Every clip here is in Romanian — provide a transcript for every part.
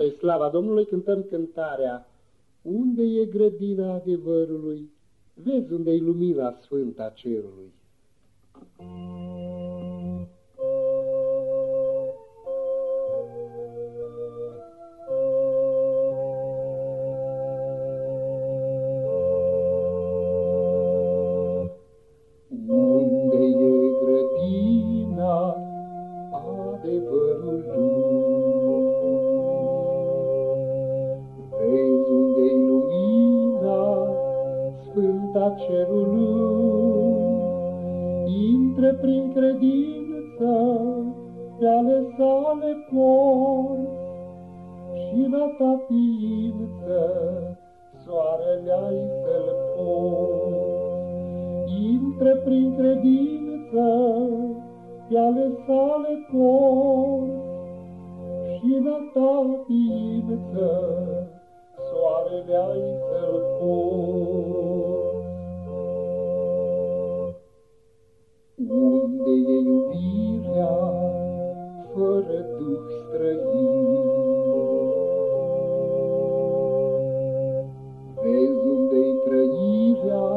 Spre slava Domnului cântăm cântarea Unde e grădina adevărului? Vezi unde e lumina sfântă a cerului. Unde cerului, intră prin credință pe ale sale porți, și la ta ființă soarele ai să-l Intră prin credință pe ale sale porți, și la ta ființă soarele ai să-l Unde duh străin? Vezi unde-i trăirea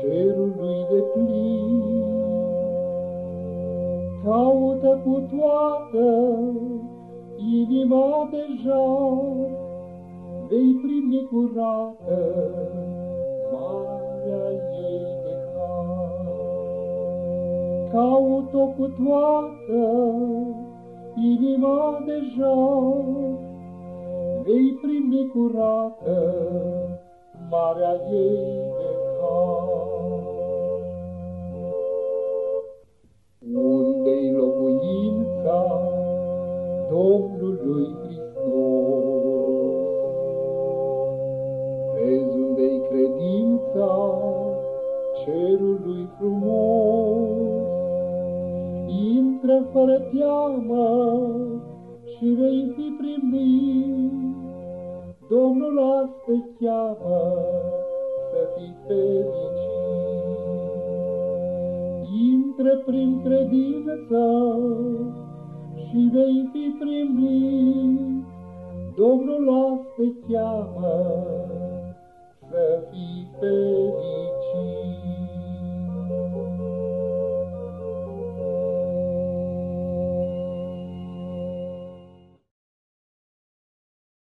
cerului de plin? Caută cu toată inima deja, vei primi curată marea ei de har. Caut-o cu toată inima deja, vei primi curată marea ei de har. Unde-i locuința Domnului cerului frumos intră fără teamă și vei fi primit. Domnul astăzi cheamă să fii fericit. Intră prin credință și vei fi primit. Domnul astăzi cheamă să fii fericit.